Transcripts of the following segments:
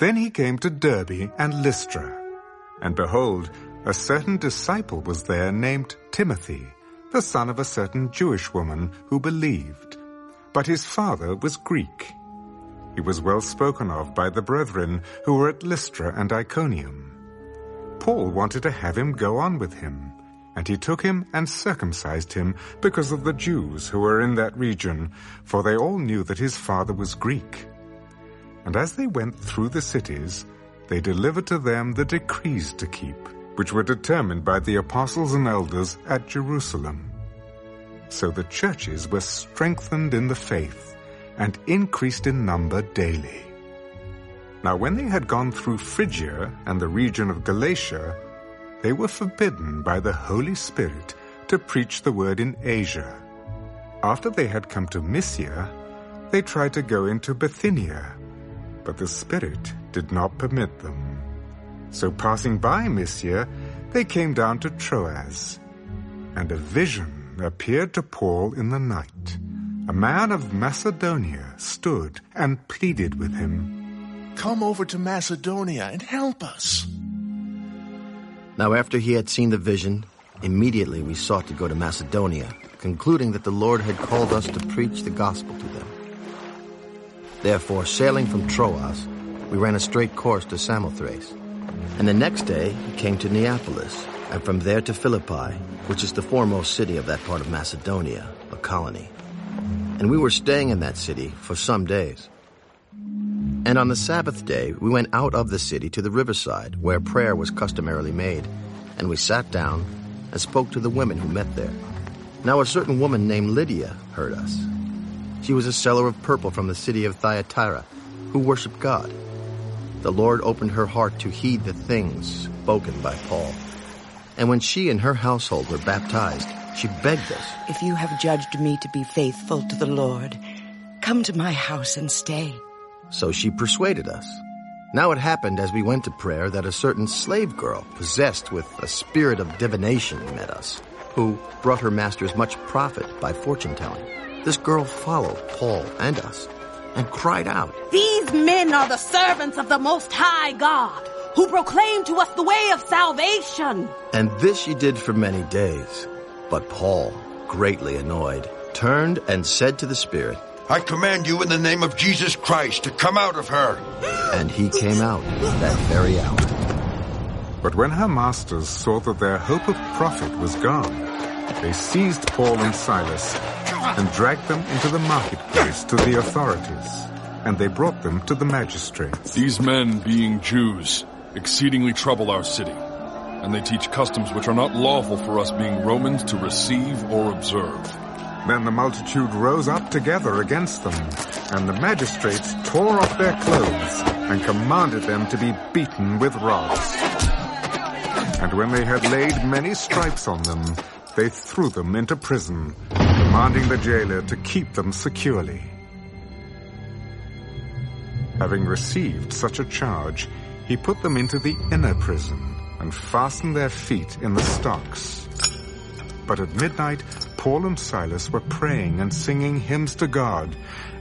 Then he came to Derbe and Lystra. And behold, a certain disciple was there named Timothy, the son of a certain Jewish woman who believed. But his father was Greek. He was well spoken of by the brethren who were at Lystra and Iconium. Paul wanted to have him go on with him, and he took him and circumcised him because of the Jews who were in that region, for they all knew that his father was Greek. And as they went through the cities, they delivered to them the decrees to keep, which were determined by the apostles and elders at Jerusalem. So the churches were strengthened in the faith and increased in number daily. Now when they had gone through Phrygia and the region of Galatia, they were forbidden by the Holy Spirit to preach the word in Asia. After they had come to Mysia, they tried to go into Bithynia, but the Spirit did not permit them. So passing by Mysia, they came down to Troas, and a vision appeared to Paul in the night. A man of Macedonia stood and pleaded with him. Come over to Macedonia and help us. Now after he had seen the vision, immediately we sought to go to Macedonia, concluding that the Lord had called us to preach the gospel to them. Therefore, sailing from Troas, we ran a straight course to Samothrace. And the next day we came to Neapolis, and from there to Philippi, which is the foremost city of that part of Macedonia, a colony. And we were staying in that city for some days. And on the Sabbath day we went out of the city to the riverside, where prayer was customarily made, and we sat down and spoke to the women who met there. Now a certain woman named Lydia heard us. She was a seller of purple from the city of Thyatira, who worshipped God. The Lord opened her heart to heed the things spoken by Paul. And when she and her household were baptized, she begged us, If you have judged me to be faithful to the Lord, come to my house and stay. So she persuaded us. Now it happened as we went to prayer that a certain slave girl, possessed with a spirit of divination, met us, who brought her masters much profit by fortune telling. This girl followed Paul and us and cried out, These men are the servants of the Most High God, who proclaim to us the way of salvation. And this she did for many days. But Paul, greatly annoyed, turned and said to the Spirit, I command you in the name of Jesus Christ to come out of her. And he came out that very hour. But when her masters saw that their hope of profit was gone, they seized Paul and Silas and dragged them into the marketplace to the authorities, and they brought them to the magistrates. These men, being Jews, exceedingly trouble our city, and they teach customs which are not lawful for us being Romans to receive or observe. Then the multitude rose up together against them, and the magistrates tore off their clothes and commanded them to be beaten with rods. And when they had laid many stripes on them, they threw them into prison, commanding the jailer to keep them securely. Having received such a charge, he put them into the inner prison and fastened their feet in the stocks. But at midnight, Paul and Silas were praying and singing hymns to God,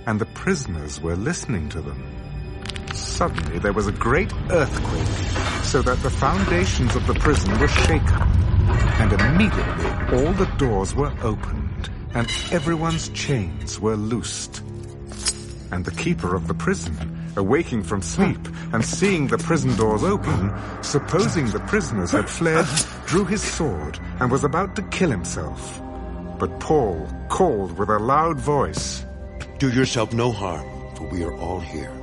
and the prisoners were listening to them. Suddenly there was a great earthquake, so that the foundations of the prison were shaken, and immediately all the doors were opened, and everyone's chains were loosed. And the keeper of the prison, awaking from sleep and seeing the prison doors open, supposing the prisoners had fled, drew his sword and was about to kill himself. But Paul called with a loud voice, Do yourself no harm, for we are all here.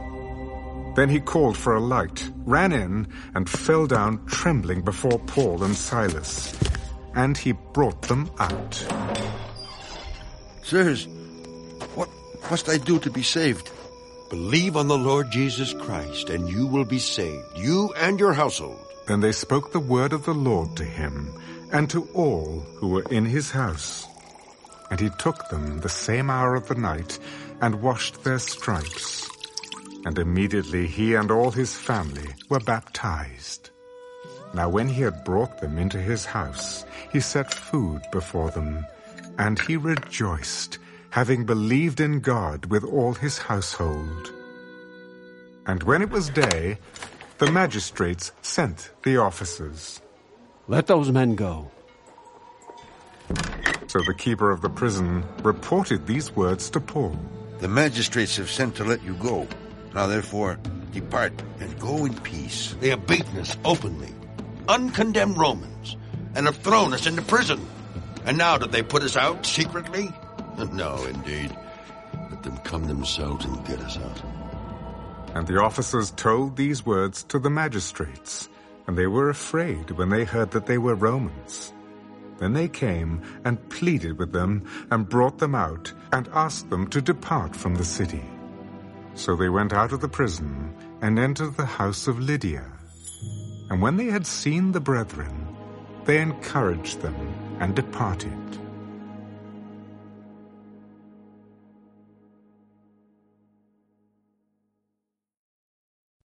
Then he called for a light, ran in, and fell down trembling before Paul and Silas. And he brought them out. Sirs, what must I do to be saved? Believe on the Lord Jesus Christ, and you will be saved, you and your household. Then they spoke the word of the Lord to him, and to all who were in his house. And he took them the same hour of the night, and washed their stripes. And immediately he and all his family were baptized. Now when he had brought them into his house, he set food before them, and he rejoiced, having believed in God with all his household. And when it was day, the magistrates sent the officers. Let those men go. So the keeper of the prison reported these words to Paul. The magistrates have sent to let you go. Now therefore, depart and go in peace. They have beaten us openly, uncondemned Romans, and have thrown us into prison. And now did they put us out secretly? No, indeed. Let them come themselves and get us out. And the officers told these words to the magistrates, and they were afraid when they heard that they were Romans. Then they came and pleaded with them and brought them out and asked them to depart from the city. So they went out of the prison and entered the house of Lydia. And when they had seen the brethren, they encouraged them and departed.